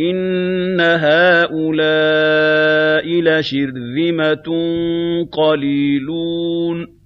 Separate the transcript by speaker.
Speaker 1: إِنَّ هَٰؤُلَاءِ لَشِرْذِمَةٌ قَلِيلُونَ